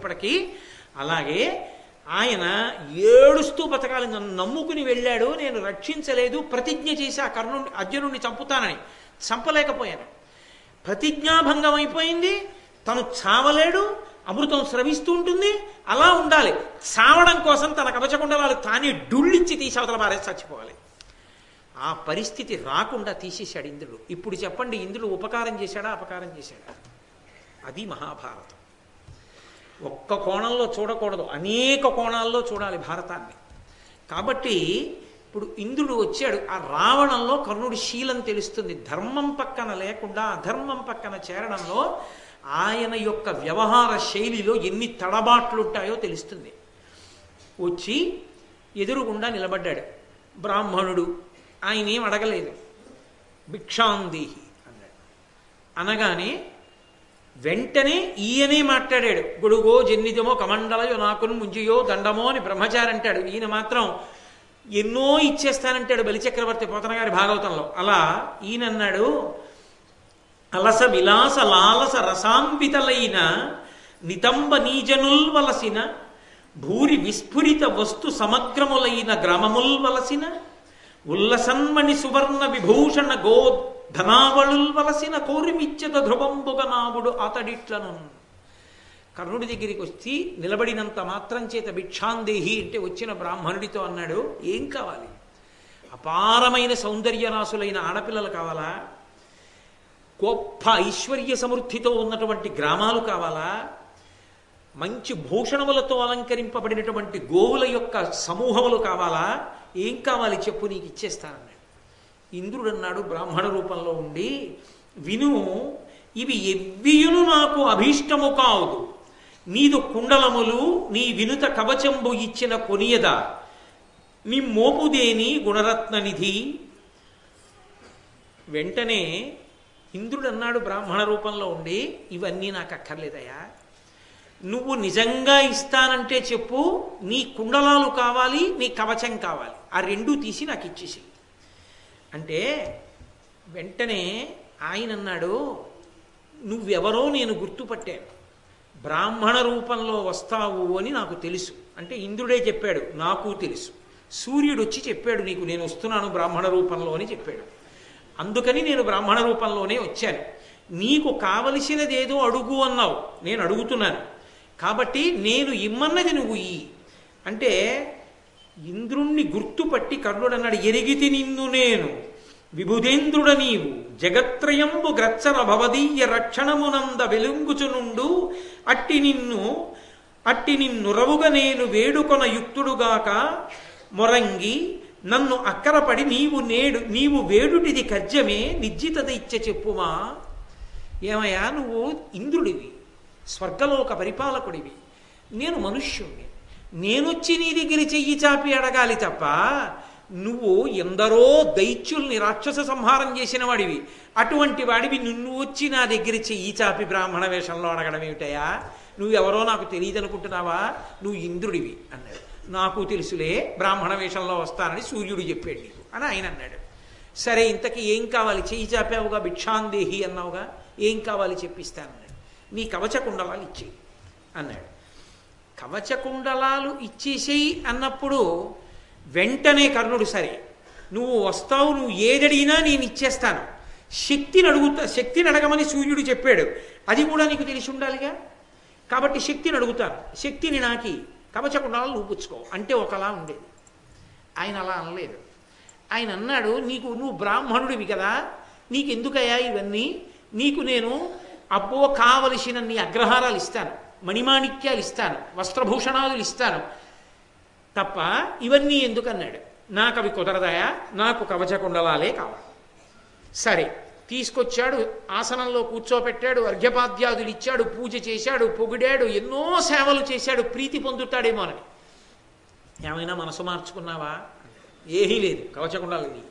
ఇప్పటికీ అలాగే ఆయన ఏడుస్తూ బతకాలి నన్ను నమ్ముకుని వెళ్ళాడు నేను రక్షించలేదు ప్రతిజ్ఞ చేసి ఆ కర్ణుని అర్జునుడిని చంపుతానని చంపలేకపోయాను. ప్రతిజ్ఞాభంగం అయిపోయింది తను చావలేడు అమృతం స్రవిస్తూ ఉంటుంది అలా ఉండాలి. చావడం కోసం తన కవచకుండలాలు తానే డుళ్ళిచ్చి తీసి అవతల పారేసి చచ్చిపోవాలి. ఆ పరిస్థితి రాకుండా తీసేశాడు ఇంద్రుడు. ఇప్పుడు చెప్పండి ఇంద్రుడు ఉపకారం చేశాడా అపకారం చేశాడా? అది మహాభారతం. ఒక్క కోణంలో చూడకూడదు. అనేక కోణాల్లో చూడాలి భారతాన్ని. కాబట్టి ఇప్పుడు ఇంద్రుడు వచ్చాడు. ఆ రావణంలో కర్ణుడి శీలం తెలుస్తుంది. ధర్మం పక్కన లేకుండా అధర్మం పక్కన చేరడంలో ఆయన యొక్క వ్యవహార శైలిలో ఎన్ని తడబాట్లుంటాయో తెలుస్తుంది. వచ్చి ఎదురుగుండా నిలబడ్డాడు. బ్రాహ్మణుడు ఆయన ఏం అడగలేదు. భిక్షాందేహి అన్నాడు. అనగానే వెంటనే ఈయనే మాట్లాడాడు. గొడుగో జన్నితమో కమండలయో నాకును ముంజియో దండమో అని బ్రహ్మచారి అంటాడు. ఈయన మాత్రం ఎన్నో ఇచ్చేస్తానంటాడు బలిచక్రవర్తి పోతన గారి భాగవతంలో. అలా ఈయన అన్నాడు అలస విలాస లాలస రసాంబితలైన నితంబ నీజనుల్ వలసిన భూరి విస్ఫురిత వస్తు సమగ్రములైన గ్రామముల్ వలసిన ఉల్లసన్మణి సువర్ణ విభూషణ గో ధనావళుల్వలసిన కోరిమిచ్చత ధ్రువంబుగ నాగుడు అతడిట్లను కర్ణుడి దగ్గరికి వచ్చి నిలబడినంత మాత్రం చేత భిక్షాందేహి అంటే వచ్చిన బ్రాహ్మణుడితో అన్నాడు ఏం కావాలి? అపారమైన సౌందర్యరాసులైన ఆడపిల్లలు కావాలా? గొప్ప ఐశ్వర్య సమృద్ధితో ఉన్నటువంటి గ్రామాలు కావాలా? మంచి భూషణములతో అలంకరింపబడినటువంటి గోవుల యొక్క సమూహములు కావాలా? ఏం కావాలి చెప్పు నీకు ఇచ్చేస్తానన్నాడు. ఇంద్రుడు అన్నాడు బ్రాహ్మణ రూపంలో ఉండి విను ఇవి ఎవ్వియును నాకు అభీష్టము కాదు నీదు కుండలములు నీ వినుత కవచంబు ఇచ్చిన కొనియద. నీ మోపుదేని గుణరత్ననిధి. వెంటనే ఇంద్రుడు అన్నాడు బ్రాహ్మణ రూపంలో ఉండి ఇవన్నీ నాకు అక్కర్లేదయా నువ్వు నిజంగా ఇస్తానంటే చెప్పు నీ కుండలాలు కావాలి నీ కవచం కావాలి. ఆ రెండు తీసి నాకు ఇచ్చేసి అంటే వెంటనే ఆయన అన్నాడు నువ్వెవరో నేను గుర్తుపట్టాను. బ్రాహ్మణ రూపంలో వస్తావు అని నాకు తెలుసు. అంటే ఇంద్రుడే చెప్పాడు నాకు తెలుసు. సూర్యుడు వచ్చి చెప్పాడు నీకు నేను వస్తున్నాను బ్రాహ్మణ రూపంలో అని చెప్పాడు. అందుకని నేను బ్రాహ్మణ రూపంలోనే వచ్చాను. నీకు కావలసినదేదో అడుగు అన్నావు నేను అడుగుతున్నాను. కాబట్టి నేను ఇమ్మన్నది నువ్వు ఈ అంటే ఇంద్రుణ్ణి గుర్తుపట్టి కర్ణుడు అన్నాడు ఎరిగితి నిన్ను నేను. విభుదేంద్రుడ నీవు. జగత్రయంబు గ్రచ్చన భవదీయ రక్షణమునంద వెలుంగుచునుండు అట్టి నిన్ను అట్టి నిన్నురవుగా నేను వేడుకొన యుక్తుడుగాక మొరంగి నన్ను అక్కరపడి నీవు నేడు నీవు వేడుటిది కర్జమే నిజ్జిత ఇచ్చ చెప్పుమా? ఏమయ్యా నువ్వు ఇంద్రుడివి స్వర్గలోక పరిపాలకుడివి. నేను మనుష్యుణ్ణి. నేనొచ్చి నీ దగ్గర చెయ్యి చాపి అడగాలి తప్ప నువ్వు ఎందరో దైత్యుల్ని రాక్షస సంహారం చేసిన వాడివి. అటువంటి వాడివి నిన్ను వచ్చి నా దగ్గర చెయ్యి చాపి బ్రాహ్మణ వేషంలో అడగడం ఏమిటయా నువ్వెవరో నాకు తెలియదు అనుకుంటున్నావా నువ్వు ఇంద్రుడివి అన్నాడు. నాకు తెలుసులే బ్రాహ్మణ వేషంలో వస్తానని సూర్యుడు చెప్పాడు నీకు అని ఆయన అన్నాడు. సరే ఇంతకీ ఏం కావాలి? చెయ్యి చాపావుగా భిక్షాందేహి అన్నావుగా? ఏం కావాలి చెప్పిస్తానన్నాడు నీ కవచ కుండలాలు ఇచ్చేయి అన్నాడు. కవచ కుండలాలు ఇచ్చేసేయి అన్నప్పుడు వెంటనే కర్ణుడు సరే నువ్వు వస్తావు నువ్వు ఏదడిగినా నేను ఇచ్చేస్తాను. శక్తిని అడుగుతా శక్తిని అడగమని సూర్యుడు చెప్పాడు. అది కూడా నీకు తెలిసి ఉండాలిగా? కాబట్టి శక్తిని అడుగుతాను. శక్తిని నాకి కవచ కుండలాలు పుచ్చుకో అంటే ఒకలా ఉండేది. ఆయన అలా అనలేదు. ఆయన అన్నాడు నీకు నువ్వు బ్రాహ్మణుడివి కదా నీకెందుకయ్యా ఇవన్నీ? నీకు నేను అబ్బో కావలసినన్ని అగ్రహారాలు ఇస్తాను. మణిమాణిక్యాలు ఇస్తాను వస్త్రభూషణాలు ఇస్తాను తప్ప ఇవన్నీ ఎందుకన్నాడు? నాకు అవి కుదరదాయా? నాకు కవచకుండలాలే కావాలి. సరే తీసుకొచ్చాడు ఆసనంలో కూర్చోపెట్టాడు అర్ఘ్యపాద్యాదులు ఇచ్చాడు పూజ చేశాడు పొగిడాడు ఎన్నో సేవలు చేశాడు ప్రీతి పొందుతాడేమోనని ఏమైనా మనసు మార్చుకున్నావా? ఏమీ లేదు కవచకుండాలి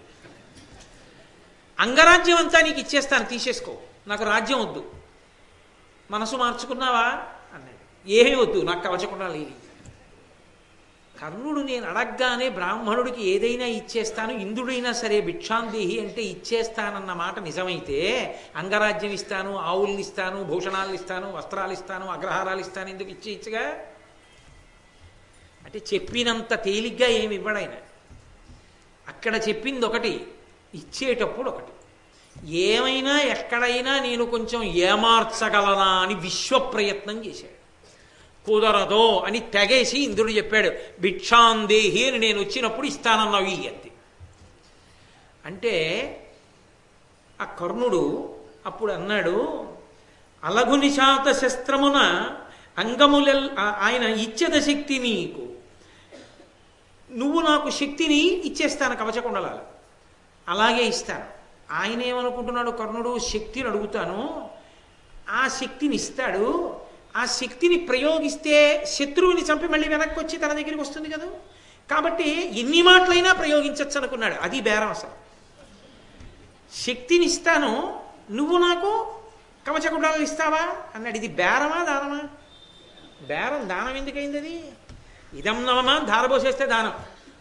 అంగరాజ్యం అంతా నీకు ఇచ్చేస్తాను తీసేసుకో. నాకు రాజ్యం వద్దు. మనసు మార్చుకున్నావా? అన్నాడు. ఏమీ వద్దు నాకు కవచకుండాలి కర్ణుడు నేను అడగ్గానే బ్రాహ్మణుడికి ఏదైనా ఇచ్చేస్తాను ఇంద్రుడైనా సరే భిక్షాందేహి అంటే ఇచ్చేస్తానన్న మాట నిజమైతే అంగరాజ్యం ఇస్తాను ఆవుల్ని ఇస్తాను భూషణాలు ఇస్తాను వస్త్రాలు ఇస్తాను అగ్రహారాలు ఇస్తాను ఎందుకు ఇచ్చి ఇచ్చగా? అంటే చెప్పినంత తేలిగ్గా ఏమి ఇవ్వడాయన అక్కడ చెప్పింది ఒకటి ఇచ్చేటప్పుడు ఒకటి. ఏమైనా ఎక్కడైనా నేను కొంచెం ఏమార్చగలనా అని విశ్వ ప్రయత్నం చేశాడు. కుదరదో అని తెగేసి ఇంద్రుడు చెప్పాడు భిక్షాందేహి అని నేను వచ్చినప్పుడు ఇస్తానన్నావు ఈ అంటే ఆ కర్ణుడు అప్పుడు అన్నాడు అలఘునిశాత శస్త్రమున అంగములెల్ ఆయన ఇచ్చద శక్తి నీకు. నువ్వు నాకు శక్తిని ఇచ్చేస్తాను కవచకుండలాలు. అలాగే ఇస్తాను. ఆయన ఏమనుకుంటున్నాడు కర్ణుడు శక్తిని అడుగుతాను. ఆ శక్తిని ఇస్తాడు. ఆ శక్తిని ప్రయోగిస్తే శత్రువుని చంపి మళ్ళీ వెనక్కి వచ్చి తన దగ్గరికి వస్తుంది కదా. కాబట్టి ఎన్ని మాటలైనా ప్రయోగించవచ్చు అనుకున్నాడు. అది బేరం అసలు. శక్తిని ఇస్తాను. నువ్వు నాకు కవచకుండాలు ఇస్తావా? అన్నాడు. ఇది బేరమా దానమా? బేరం దానం ఎందుకైంది అది? ఇదం నవమా ధారబోసేస్తే దానం.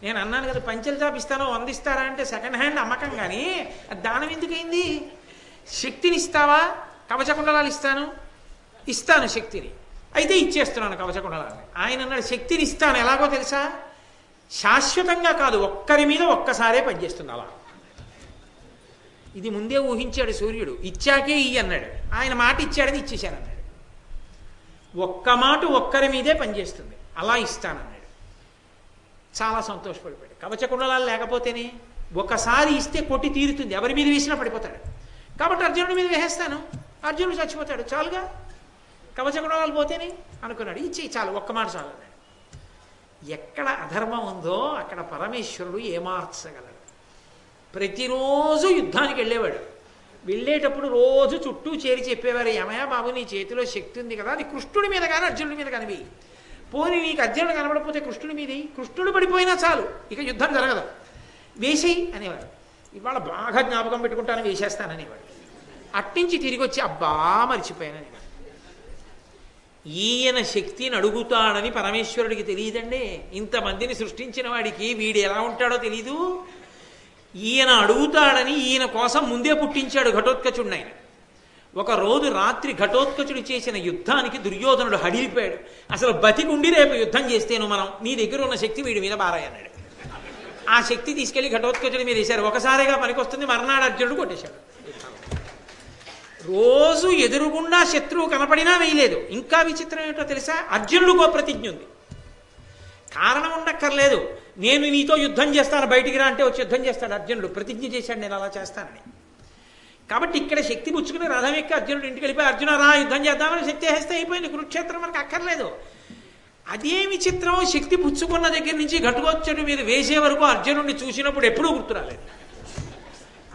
నేను అన్నాను కదా పంచలు చాపిస్తాను అందిస్తారా అంటే సెకండ్ హ్యాండ్ అమ్మకం కానీ దానం ఎందుకైంది? శక్తిని ఇస్తావా? కవచకుండలాలు ఇస్తాను? ఇస్తాను శక్తిని. అయితే ఇచ్చేస్తున్నాను కవచకుండలాన్ని ఆయన అన్నాడు శక్తిని ఇస్తాను ఎలాగో తెలుసా? శాశ్వతంగా కాదు ఒక్కరి మీద ఒక్కసారే పనిచేస్తుంది అలా ఇది ముందే ఊహించాడు సూర్యుడు. ఇచ్చాకే ఈ అన్నాడు. ఆయన మాట ఇచ్చాడని ఇచ్చేశానన్నాడు. ఒక్క మాట ఒక్కరి మీదే పనిచేస్తుంది. అలా ఇస్తానన్నాడు. చాలా సంతోషపడిపోయాడు. కవచకుండలాలు లేకపోతేనే ఒకసారి ఇస్తే కొట్టి తీరుతుంది. ఎవరి మీద వేసినా పడిపోతాడు. కాబట్టి అర్జునుడి మీద వేసేస్తాను. అర్జునుడు చచ్చిపోతాడు. చాలుగా. కవచకుండలాలు పోతేనే అనుకున్నాడు. ఇచ్చి చాలు ఒక్క మాట చాలు అన్నాడు. ఎక్కడ అధర్మం ఉందో అక్కడ పరమేశ్వరుడు ఏమార్చగలడు. ప్రతిరోజు యుద్ధానికి వెళ్ళేవాడు. వెళ్ళేటప్పుడు రోజు చుట్టూ చేరి చెప్పేవారు ఏమయ్యా బాబు నీ చేతిలో శక్తి ఉంది కదా అది కృష్ణుడి మీద కానీ అర్జునుడి మీద కనివి పోనీ నీకు అర్జునుడు కనబడకపోతే కృష్ణుడి మీది? కృష్ణుడు పడిపోయినా చాలు. ఇక యుద్ధం జరగదు. వేసేయి అనేవాడు. ఇవాళ బాగా జ్ఞాపకం పెట్టుకుంటాను వేసేస్తాననేవాడు అట్టించి తిరిగి వచ్చి అబ్బా మర్చిపోయాననేవాడు ఈయన శక్తిని అడుగుతాడని పరమేశ్వరుడికి తెలియదండి. ఇంతమందిని సృష్టించిన వాడికి వీడు ఎలా ఉంటాడో తెలీదు. ఈయన అడుగుతాడని ఈయన కోసం ముందే పుట్టించాడు ఘటోత్కచుడిని. ఆయన ఒక రోజు రాత్రి ఘటోత్కచుడు చేసిన యుద్ధానికి దుర్యోధనుడు హడిలిపోయాడు. అసలు బతికుండి రేపు యుద్ధం చేస్తేను మనం. నీ దగ్గర ఉన్న శక్తి వీడి మీద బారాయన్నాడు ఆ శక్తి తీసుకెళ్ళి ఘటోత్కచుడి మీద వేశారు. ఒకసారిగా పనికొస్తుంది మర్నాడు అర్జునుడు కొట్టేశాడు. రోజు ఎదురుగుండా శత్రువు కనపడినా వేయలేదు. ఇంకా విచిత్రం ఏంటో తెలుసా? అర్జునుడికో ప్రతిజ్ఞ ఉంది. కారణం ఉండక్కర్లేదు. నేను నీతో యుద్ధం చేస్తాను. బయటికి రా అంటే వచ్చి యుద్ధం చేస్తాడు అర్జునుడు. ప్రతిజ్ఞ చేశాడు. నేను అలా చేస్తానని. కాబట్టి ఇక్కడ శక్తి పుచ్చుకుని రథం ఎక్కి అర్జునుడు ఇంటికి వెళ్ళిపోయి అర్జున రా యుద్ధం చేద్దామని శక్తి వేస్తే అయిపోయింది కురుక్షేత్రం మనకు అక్కర్లేదు. అదే విచిత్రం శక్తి పుచ్చుకున్న దగ్గర నుంచి ఘటుకొచ్చడు మీద వేసే వరకు అర్జునుడిని చూసినప్పుడు ఎప్పుడూ గుర్తురాలేదు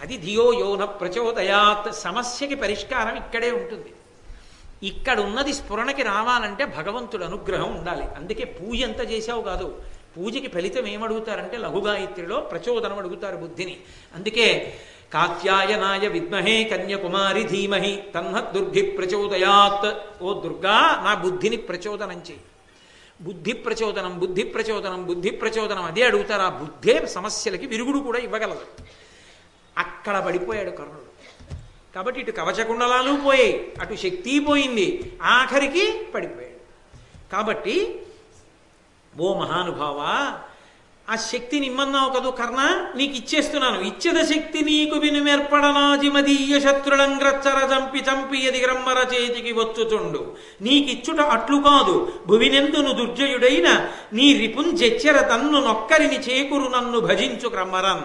అది ధియో యోన ప్రచోదయాత్ సమస్యకి పరిష్కారం ఇక్కడే ఉంటుంది. ఇక్కడ ఉన్నది స్ఫురణకి రావాలంటే భగవంతుడు అనుగ్రహం ఉండాలి. అందుకే పూజ ఎంత చేశావు కాదు పూజకి ఫలితం ఏమడుగుతారంటే లఘుగాయత్రిలో ప్రచోదనం అడుగుతారు బుద్ధిని. అందుకే కాత్యాయనాయ విద్మహే కన్యకుమారి ధీమహి తన్న దుర్గి ప్రచోదయాత్. ఓ దుర్గా నా బుద్ధిని ప్రచోదనం చేయి. బుద్ధి ప్రచోదనం బుద్ధి ప్రచోదనం బుద్ధి ప్రచోదనం అదే అడుగుతారు. ఆ బుద్ధే సమస్యలకి విరుగుడు కూడా ఇవ్వగలదు. అక్కడ పడిపోయాడు కర్ణుడు. కాబట్టి ఇటు కవచకుండలాలు పోయాయి అటు శక్తి పోయింది ఆఖరికి పడిపోయాడు. కాబట్టి ఓ మహానుభావా ఆ శక్తిని ఇమ్మన్నావు కదూ కర్ణ? నీకు ఇచ్చేస్తున్నాను. ఇచ్చద శక్తి నీకు వినుమెర్పడనాజిమదీయ శత్రులంగ్రచ్చర చంపి చంపి ఎది గ్రమ్మర చేతికి వచ్చుచుండు. నీకిచ్చుట అట్లు కాదు. భువినెందును దుర్జయుడైన నీ రిపుంజెచ్చర తన్ను నొక్కరిని చేకురు నన్ను భజించు క్రమ్మరన్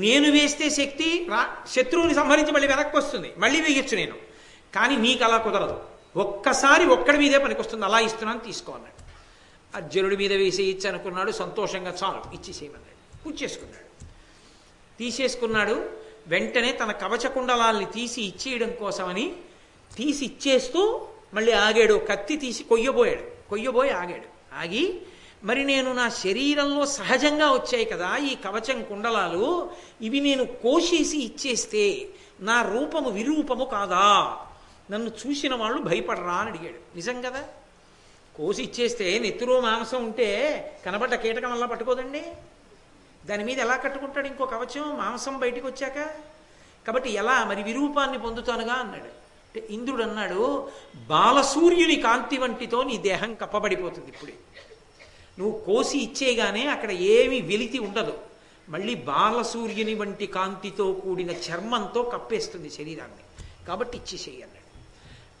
నేను వేస్తే శక్తి రా శత్రువుని సంహరించి మళ్ళీ వెనక్కి వస్తుంది మళ్ళీ వేయచ్చు నేను. కానీ నీకు అలా కుదరదు. ఒక్కసారి ఒక్కడి మీదే పనికొస్తుంది. అలా ఇస్తున్నాను తీసుకో అన్నాడు అర్జునుడి మీద వేసేయచ్చు అనుకున్నాడు సంతోషంగా చాలు ఇచ్చేసేయమన్నాడు. పూజ చేసుకున్నాడు తీసేసుకున్నాడు వెంటనే తన కవచ కుండలాల్ని తీసి ఇచ్చేయడం కోసమని తీసి ఇచ్చేస్తూ మళ్ళీ ఆగాడు కత్తి తీసి కొయ్యబోయాడు కొయ్యబోయి ఆగాడు. ఆగి మరి నేను నా శరీరంలో సహజంగా వచ్చాయి కదా ఈ కవచం కుండలాలు ఇవి నేను కోసేసి ఇచ్చేస్తే నా రూపము విరూపము కాదా? నన్ను చూసిన వాళ్ళు భయపడరా అని అడిగాడు. నిజం కదా? కోసి ఇచ్చేస్తే నెత్తురు మాంసం ఉంటే కనబడ్డ కీటకం అలా పట్టుకోదండి? దాని మీద ఎలా కట్టుకుంటాడు ఇంకో కవచం? మాంసం బయటికి వచ్చాక? కాబట్టి ఎలా మరి విరూపాన్ని పొందుతానుగా అన్నాడు. అంటే ఇంద్రుడు అన్నాడు బాలసూర్యుని కాంతి వంటితో నీ దేహం కప్పబడిపోతుంది ఇప్పుడే. నువ్వు కోసి ఇచ్చేగానే అక్కడ ఏమీ వెలితి ఉండదు. మళ్ళీ బాలసూర్యుని వంటి కాంతితో కూడిన చర్మంతో కప్పేస్తుంది శరీరాన్ని. కాబట్టి ఇచ్చేసేయి అన్నాడు.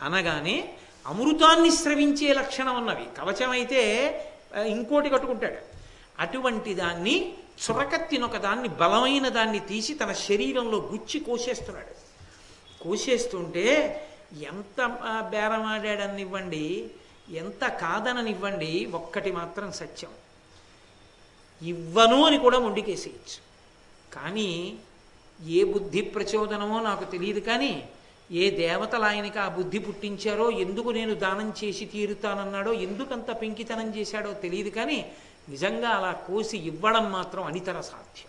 అనగానే అమృతాన్ని స్రవించే లక్షణం ఉన్నవి కవచం అయితే ఇంకోటి కట్టుకుంటాడు. అటువంటి దాన్ని చురకత్తినొక దాన్ని బలమైన దాన్ని తీసి తన శరీరంలో గుచ్చి కోసేస్తున్నాడు. కోసేస్తుంటే ఎంత బేరమాడాడనివ్వండి ఎంత కాదననివ్వండి ఒక్కటి మాత్రం సత్యం. ఇవ్వను అని కూడా మొండికేసేయచ్చు. కానీ ఏ బుద్ధి ప్రచోదనమో నాకు తెలియదు కానీ ఏ దేవతలు ఆయనకి ఆ బుద్ధి పుట్టించారో ఎందుకు నేను దానం చేసి తీరుతానన్నాడో ఎందుకంత పెంకితనం చేశాడో తెలియదు కానీ నిజంగా అలా కోసి ఇవ్వడం మాత్రం అనితర సాధ్యం.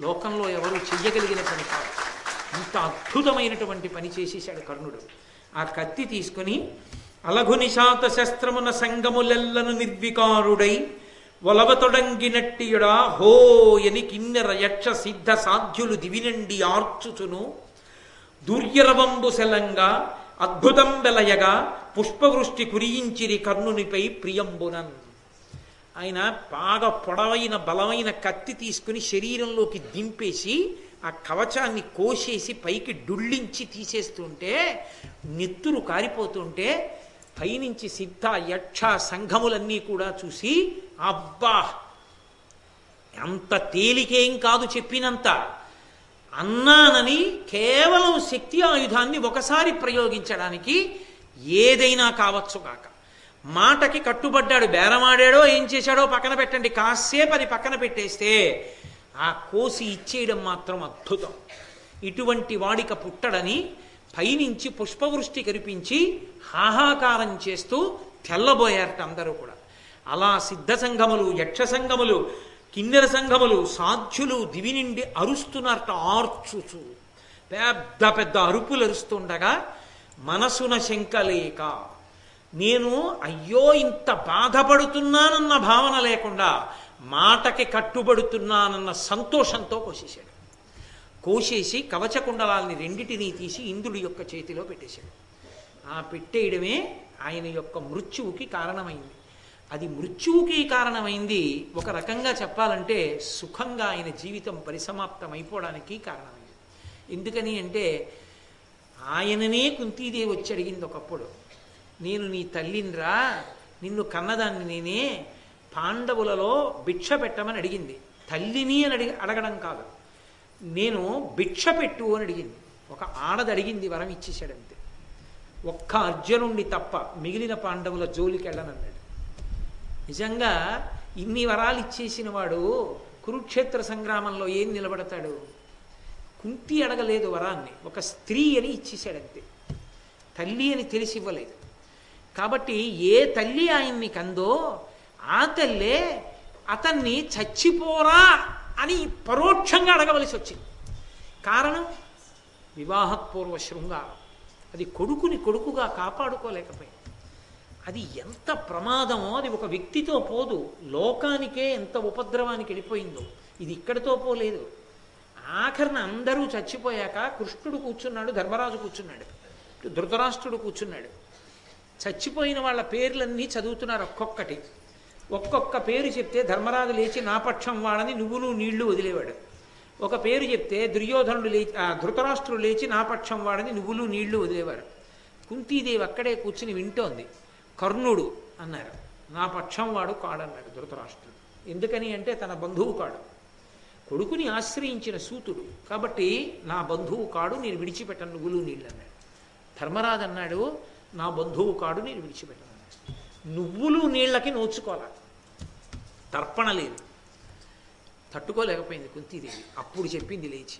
లోకంలో ఎవరు చెయ్యగలిగిన పని కాదు. ఇంత అద్భుతమైనటువంటి పని చేసేశాడు కర్ణుడు. ఆ కత్తి తీసుకుని అలఘునిశాత శస్త్రమున సంగములెల్లను నిర్వికారుడై ఒలవతొడంగినట్టియుడా హోయని కిన్నెర యక్ష సిద్ధ సాధ్యులు దివినండి ఆర్చుచును. దూర్యరవంబు శలంగా అద్భుతం వెలయగా పుష్పవృష్టి కురియించిరి కర్ణునిపై ప్రియంబునన్. ఆయన బాగా పొడవైన బలమైన కత్తి తీసుకుని శరీరంలోకి దింపేసి ఆ కవచాన్ని కోసేసి పైకి డుళ్ళించి తీసేస్తుంటే నెత్తురు కారిపోతుంటే పైనుంచి సిద్ధ యక్ష సంఘములన్నీ కూడా చూసి అబ్బా! ఎంత తేలికేం కాదు చెప్పినంత. అన్నానని కేవలం శక్తి ఆయుధాన్ని ఒకసారి ప్రయోగించడానికి ఏదైనా కావచ్చు కాక మాటకి కట్టుబడ్డాడు బేరమాడాడో ఏం చేశాడో పక్కన పెట్టండి. కాసేపు అది పక్కన పెట్టేస్తే ఆ కోసి ఇచ్చేయడం మాత్రం అద్భుతం. ఇటువంటి వాడిక పుట్టడని పైనుంచి పుష్పవృష్టి కరిపించి హాహాకారం చేస్తూ తెల్లబోయారట అందరూ కూడా. అలా సిద్ధ సంఘములు యక్ష సంఘములు కిన్నెర సంఘములు సాధ్యులు దివి నిండి అరుస్తున్నారట ఆర్చుచు. పెద్ద పెద్ద అరుపులు అరుస్తుండగా మనసున శంకలేక నేను అయ్యో ఇంత బాధపడుతున్నానన్న భావన లేకుండా మాటకి కట్టుబడుతున్నానన్న సంతోషంతో కోసేశాడు. కోసేసి కవచకుండలాల్ని రెండిటినీ తీసి ఇంద్రుడి యొక్క చేతిలో పెట్టేశాడు. ఆ పెట్టేయడమే ఆయన యొక్క మృత్యువుకి కారణమైంది. అది మృత్యువుకి కారణమైంది. ఒక రకంగా చెప్పాలంటే సుఖంగా ఆయన జీవితం పరిసమాప్తం అయిపోవడానికి కారణమైంది. ఎందుకని అంటే ఆయననే కుంతీదేవి వచ్చి అడిగింది ఒకప్పుడు నేను నీ తల్లినిరా నిన్ను కన్నదాన్ని నేనే పాండవులలో భిక్ష పెట్టమని అడిగింది. తల్లిని అని అడిగి అడగడం కాదు. నేను భిక్ష పెట్టు అని అడిగింది. ఒక ఆడది అడిగింది వరం ఇచ్చేసాడంతే ఒక్క అర్జునుణ్ణి తప్ప మిగిలిన పాండవుల జోలికి వెళ్ళనన్నాడు నిజంగా ఇన్ని వరాలు ఇచ్చేసిన వాడు కురుక్షేత్ర సంగ్రామంలో ఏం నిలబడతాడు? కుంతి అడగలేదు వరాన్ని. ఒక స్త్రీ అని ఇచ్చేశాడంతే. తల్లి అని తెలిసి ఇవ్వలేదు కాబట్టి ఏ తల్లి ఆయన్ని కందో ఆ తల్లే అతన్ని చచ్చిపోరా అని పరోక్షంగా అడగవలసి వచ్చింది. కారణం వివాహపూర్వ శృంగారం. అది కొడుకుని కొడుకుగా కాపాడుకోలేకపోయింది. అది ఎంత ప్రమాదమో అది ఒక వ్యక్తితో పోదు. లోకానికే ఎంత ఉపద్రవానికి వెళ్ళిపోయిందో. ఇది ఇక్కడితో పోలేదు. ఆఖరిన అందరూ చచ్చిపోయాక కృష్ణుడు కూర్చున్నాడు ధర్మరాజు కూర్చున్నాడు ధృతరాష్ట్రుడు కూర్చున్నాడు. చచ్చిపోయిన వాళ్ళ పేర్లన్నీ చదువుతున్నారు ఒక్కొక్కటి. ఒక్కొక్క పేరు చెప్తే ధర్మరాజు లేచి నా పక్షం వాడని నువ్వులు నీళ్ళు వదిలేవాడు. ఒక పేరు చెప్తే దుర్యోధనుడు లేచి ఆ, ధృతరాష్ట్రుడు లేచి నా పక్షం వాడని నువ్వులు నీళ్ళు వదిలేవారు. కుంతీదేవి అక్కడే కూర్చుని వింటోంది. కర్ణుడు అన్నారు. నా పక్షం వాడు కాడన్నాడు ధృతరాష్ట్రుడు. ఎందుకని అంటే తన బంధువు కాడు. కొడుకుని ఆశ్రయించిన సూతుడు. కాబట్టి నా బంధువు కాడు నేను విడిచిపెట్టను నువ్వులు నీళ్ళు అన్నాడు ధర్మరాజు అన్నాడు నా బంధువు కాడు నేను విడిచిపెట్టను నువ్వులు నీళ్ళకి నోచుకోవాలి? తర్పణ లేదు. తట్టుకోలేకపోయింది కుంతీదేవి. అప్పుడు చెప్పింది లేచి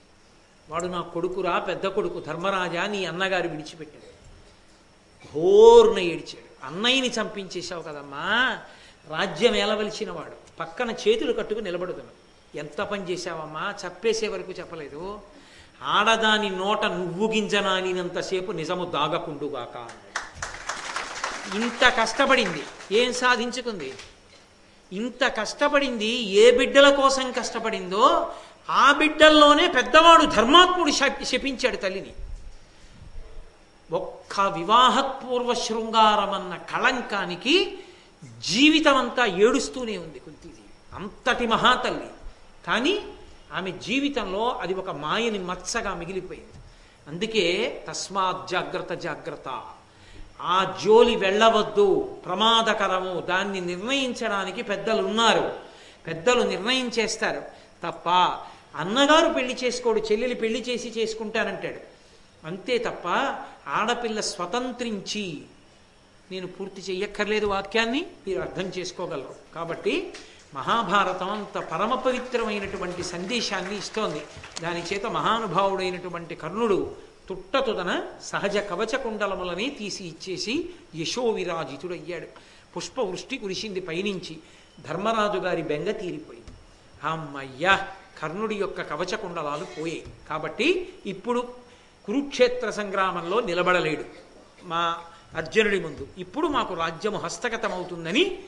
వాడు నా కొడుకురా పెద్ద కొడుకు ధర్మరాజా నీ అన్నగారు విడిచిపెట్టాడు ఘోర్న ఏడిచాడు. అన్నయ్యని చంపించేశావు కదమ్మా. రాజ్యం ఏలవలసిన వాడు పక్కన చేతులు కట్టుకు నిలబడుతున్నాడు. ఎంత పని చేశావమ్మా? చెప్పేసే వరకు చెప్పలేదు. ఆడదాని నోట నువ్వు గింజనానినంతసేపు నిజము దాగకుండుగాక. ఇంత కష్టపడింది. ఏం సాధించుకుంది? ఇంత కష్టపడింది ఏ బిడ్డల కోసం కష్టపడిందో ఆ బిడ్డల్లోనే పెద్దవాడు ధర్మాత్ముడు శపించాడు తల్లిని. ఒక్క వివాహపూర్వ శృంగారమన్న కళంకానికి జీవితం అంతా ఏడుస్తూనే ఉంది కుంతీదేవి అంతటి మహాతల్లి. కానీ ఆమె జీవితంలో అది ఒక మాయని మత్సగా మిగిలిపోయింది. అందుకే తస్మాత్ జాగ్రత్త జాగ్రత్త. ఆ జోలి వెళ్ళవద్దు ప్రమాదకరము. దాన్ని నిర్ణయించడానికి పెద్దలు ఉన్నారు పెద్దలు నిర్ణయం చేస్తారు. తప్ప అన్నగారు పెళ్ళి చేసుకోడు చెల్లెలు పెళ్ళి చేసి చేసుకుంటానంటాడు. అంతే తప్ప ఆడపిల్ల స్వతంత్రించి నేను పూర్తి చెయ్యక్కర్లేదు వాక్యాన్ని మీరు అర్థం చేసుకోగలరు. కాబట్టి మహాభారతం అంత పరమ పవిత్రమైనటువంటి సందేశాన్ని ఇస్తోంది. దాని చేత మహానుభావుడైనటువంటి కర్ణుడు తుట్టతుదన సహజ కవచ కుండలములనే తీసి ఇచ్చేసి యశో విరాజితుడయ్యాడు పుష్పవృష్టి కురిసింది పైనుంచి. ధర్మరాజు గారి బెంగ తీరిపోయింది. అమ్మయ్యా కర్ణుడి యొక్క కవచ కుండలాలు పోయాయి. కాబట్టి ఇప్పుడు కురుక్షేత్ర సంగ్రామంలో నిలబడలేడు. మా అర్జునుడి ముందు. ఇప్పుడు మాకు రాజ్యము హస్తగతమవుతుందని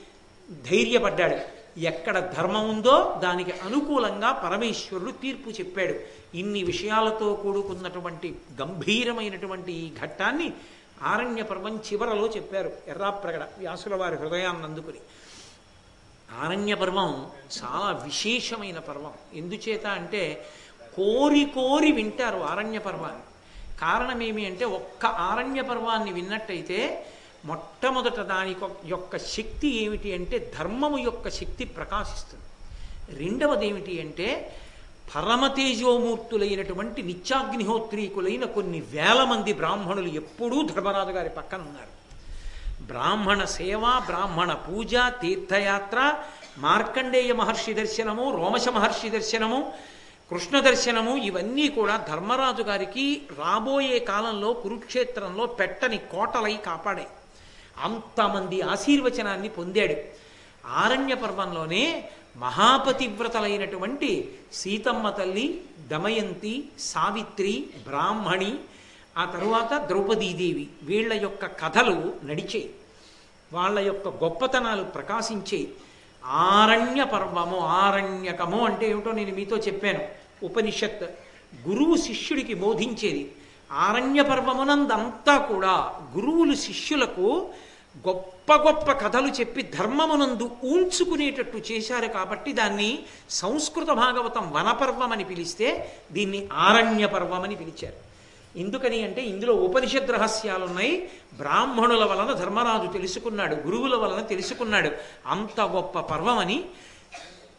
ధైర్యపడ్డాడు. ఎక్కడ ధర్మం ఉందో దానికి అనుకూలంగా పరమేశ్వరుడు తీర్పు చెప్పాడు. ఇన్ని విషయాలతో కూడుకున్నటువంటి గంభీరమైనటువంటి ఈ ఘట్టాన్ని ఆరణ్య పర్వం చివరలో చెప్పారు. ఎర్రాప్రగడ వ్యాసుల వారి హృదయాన్ని అందుకుని. ఆరణ్య పర్వం చాలా విశేషమైన పర్వం. ఎందుచేత అంటే కోరి కోరి వింటారు ఆరణ్య పర్వాన్ని. కారణం ఏమి అంటే ఒక్క ఆరణ్య పర్వాన్ని విన్నట్టయితే మొట్టమొదట దాని యొక్క శక్తి ఏమిటి అంటే ధర్మము యొక్క శక్తి ప్రకాశిస్తుంది. రెండవది ఏమిటి అంటే పరమతేజోమూర్తులైనటువంటి నిత్యాగ్నిహోత్రీకులైన కొన్ని వేల మంది బ్రాహ్మణులు ఎప్పుడూ ధర్మరాజు గారి పక్కన ఉన్నారు. బ్రాహ్మణ సేవ బ్రాహ్మణ పూజ తీర్థయాత్ర మార్కండేయ మహర్షి దర్శనము రోమశ మహర్షి దర్శనము కృష్ణ దర్శనము ఇవన్నీ కూడా ధర్మరాజు గారికి రాబోయే కాలంలో కురుక్షేత్రంలో పెట్టని కోటలై కాపాడాయి. అంతమంది ఆశీర్వచనాన్ని పొందాడు. ఆరణ్య పర్వంలోనే మహాపతివ్రతలైనటువంటి సీతమ్మ తల్లి దమయంతి సావిత్రి బ్రాహ్మణి ఆ తరువాత ద్రౌపదీదేవి వీళ్ళ యొక్క కథలు నడిచే వాళ్ళ యొక్క గొప్పతనాలు ప్రకాశించే. ఆరణ్య పర్వము ఆరణ్యకము అంటే ఏమిటో నేను మీతో చెప్పాను. ఉపనిషత్ గురువు శిష్యుడికి బోధించేది. ఆరణ్య పర్వమునందంతా కూడా గురువులు శిష్యులకు గొప్ప గొప్ప కథలు చెప్పి ధర్మమునందు ఊంచుకునేటట్టు చేశారు కాబట్టి దాన్ని సంస్కృత భాగవతం వనపర్వం అని పిలిస్తే దీన్ని ఆరణ్య పర్వం అని పిలిచారు. ఎందుకని అంటే ఇందులో ఉపనిషద్ రహస్యాలు ఉన్నాయి బ్రాహ్మణుల వలన ధర్మరాజు తెలుసుకున్నాడు గురువుల వలన తెలుసుకున్నాడు. అంత గొప్ప పర్వమని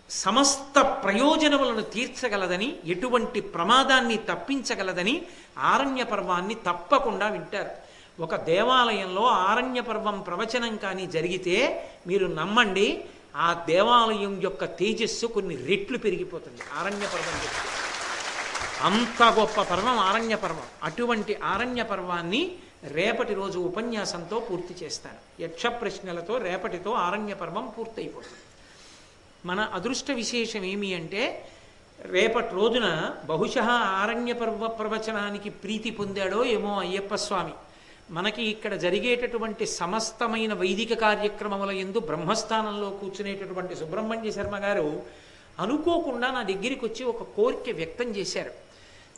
సమస్త ప్రయోజనములను తీర్చగలదని ఎటువంటి ప్రమాదాన్ని తప్పించగలదని ఆరణ్య పర్వాన్ని తప్పకుండా వింటారు. ఒక దేవాలయంలో ఆరణ్య పర్వం ప్రవచనం కానీ జరిగితే మీరు నమ్మండి ఆ దేవాలయం యొక్క తేజస్సు కొన్ని రెట్లు పెరిగిపోతుంది. ఆరణ్య పర్వం అంత గొప్ప పర్వం ఆరణ్య పర్వం అటువంటి ఆరణ్య పర్వాన్ని రేపటి రోజు ఉపన్యాసంతో పూర్తి చేస్తాను. యక్ష ప్రశ్నలతో రేపటితో ఆరణ్య పర్వం పూర్తయిపోతుంది. మన అదృష్ట విశేషం ఏమి అంటే రేపటి రోజున బహుశ ఆరణ్య పర్వ ప్రవచనానికి ప్రీతి పొందాడో ఏమో అయ్యప్ప స్వామి. మనకి ఇక్కడ జరిగేటటువంటి సమస్తమైన వైదిక కార్యక్రమముల ఎందు బ్రహ్మస్థానంలో కూర్చునేటటువంటి సుబ్రహ్మణ్య శర్మ గారు అనుకోకుండా నా దగ్గరికి వచ్చి ఒక కోరిక వ్యక్తం చేశారు.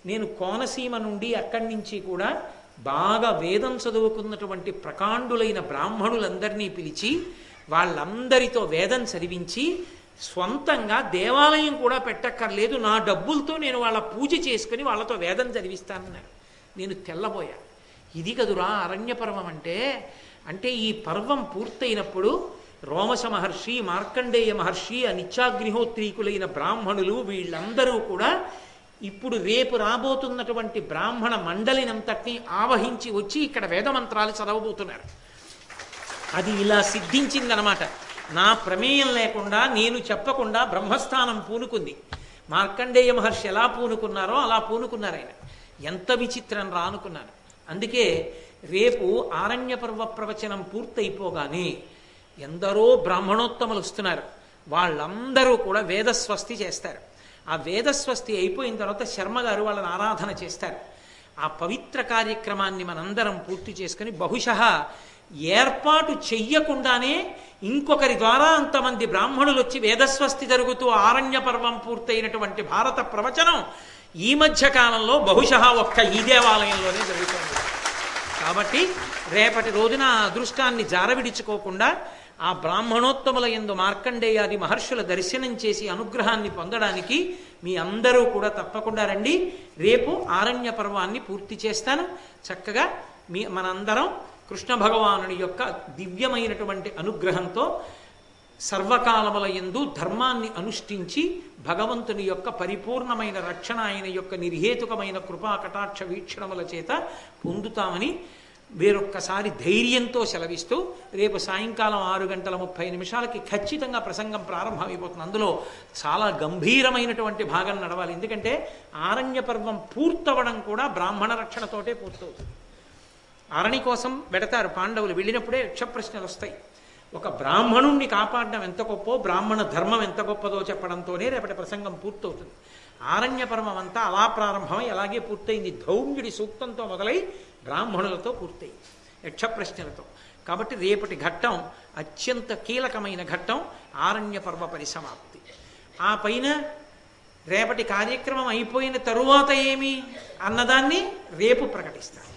నేను కోనసీమ నుండి అక్కడి నుంచి కూడా బాగా వేదం చదువుకున్నటువంటి ప్రకాండులైన బ్రాహ్మణులందరినీ పిలిచి వాళ్ళందరితో వేదం చదివించి స్వంతంగా దేవాలయం కూడా పెట్టక్కర్లేదు. నా డబ్బులతో నేను వాళ్ళ పూజ చేసుకుని వాళ్ళతో వేదం చదివిస్తానన్నారు. నేను తెల్లబోయా. ఇది కదురా అరణ్య పర్వం అంటే అంటే ఈ పర్వం పూర్తయినప్పుడు రోమశ మహర్షి మార్కండేయ మహర్షి ఆ నిత్యాగ్నిహోత్రీకులైన బ్రాహ్మణులు వీళ్ళందరూ కూడా ఇప్పుడు రేపు రాబోతున్నటువంటి బ్రాహ్మణ మండలినంతటినీ ఆవహించి వచ్చి ఇక్కడ వేదమంత్రాలు చదవబోతున్నారు. అది ఇలా సిద్ధించిందనమాట. నా ప్రమేయం లేకుండా నేను చెప్పకుండా బ్రహ్మస్థానం పూనుకుంది. మార్కండేయ మహర్షి ఎలా పూనుకున్నారో అలా పూనుకున్నారు ఆయన. ఎంత విచిత్రం రా అనుకున్నాను. అందుకే రేపు ఆరణ్య పర్వ ప్రవచనం పూర్తయిపోగానే ఎందరో బ్రాహ్మణోత్తములు వస్తున్నారు. వాళ్ళందరూ కూడా వేదస్వస్తి చేస్తారు. ఆ వేదస్వస్తి అయిపోయిన తర్వాత శర్మ గారు వాళ్ళని ఆరాధన చేస్తారు. ఆ పవిత్ర కార్యక్రమాన్ని మనందరం పూర్తి చేసుకుని బహుశ ఏర్పాటు చెయ్యకుండానే ఇంకొకరి ద్వారా అంతమంది బ్రాహ్మణులు వచ్చి వేదస్వస్తి జరుగుతూ ఆరణ్య పర్వం పూర్తయినటువంటి భారత ప్రవచనం ఈ మధ్య కాలంలో బహుశ ఒక్క ఈ దేవాలయంలోనే జరుగుతుంది. కాబట్టి రేపటి రోజున ఆ అదృష్టాన్ని జారవిడుచుకోకుండా ఆ బ్రాహ్మణోత్తముల ఎందు మార్కండేయాది మహర్షుల దర్శనం చేసి అనుగ్రహాన్ని పొందడానికి మీ అందరూ కూడా తప్పకుండా రండి. రేపు ఆరణ్య పర్వాన్ని పూర్తి చేస్తాను. చక్కగా మీ మనందరం కృష్ణ భగవానుని యొక్క దివ్యమైనటువంటి అనుగ్రహంతో సర్వకాలముల ఎందు ధర్మాన్ని అనుష్ఠించి భగవంతుని యొక్క పరిపూర్ణమైన రక్షణ ఆయన యొక్క నిర్హేతుకమైన కృపా కటాక్ష వీక్షణముల చేత పొందుతామని వేరొక్కసారి ధైర్యంతో సెలవిస్తూ రేపు సాయంకాలం ఆరు గంటల ముప్పై నిమిషాలకి ఖచ్చితంగా ప్రసంగం ప్రారంభమైపోతుంది. అందులో చాలా గంభీరమైనటువంటి భాగం నడవాలి. ఎందుకంటే ఆరణ్య పర్వం పూర్తవడం కూడా బ్రాహ్మణ రక్షణతోటే పూర్తవుతుంది. ఆరణి కోసం పెడతారు పాండవులు. వెళ్ళినప్పుడే యక్షప్రశ్నలు వస్తాయి. ఒక బ్రాహ్మణుణ్ణి కాపాడడం ఎంత గొప్పో బ్రాహ్మణ ధర్మం ఎంత గొప్పదో చెప్పడంతోనే రేపటి ప్రసంగం పూర్తవుతుంది. ఆరణ్యపర్మం అంతా అలా ప్రారంభమై అలాగే పూర్తయింది. ధౌమ్యుడి సూక్తంతో మొదలై బ్రాహ్మణులతో పూర్తయింది యక్షప్రశ్నలతో. కాబట్టి రేపటి ఘట్టం అత్యంత కీలకమైన ఘట్టం ఆరణ్యపర్వ పరిసమాప్తి. ఆ పైన రేపటి కార్యక్రమం అయిపోయిన తరువాత ఏమి? అన్నదాన్ని రేపు ప్రకటిస్తారు.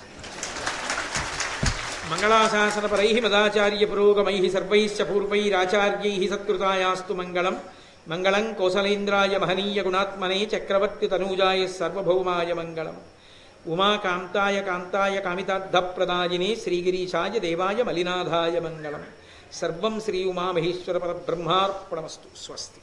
మంగళాశాసనపరై మదాచార్య పురోగమై సర్వైశ్చ పూర్వైరాచార్యై సత్కృతాయాస్తు మంగళం. మంగళం కోసలేంద్రాయ మహనీయ గుణాత్మనే చక్రవర్తి తనూజాయ సర్వభౌమాయ మంగళం. ఉమాకాంతాయ కాంతాయ కామితార్థప్రదాయినే శ్రీగిరీశాయ దేవాయ మలినాథాయ మంగళం. సర్వం శ్రీ ఉమామహేశ్వర పరబ్రహ్మార్పణమస్తు. స్వస్తి.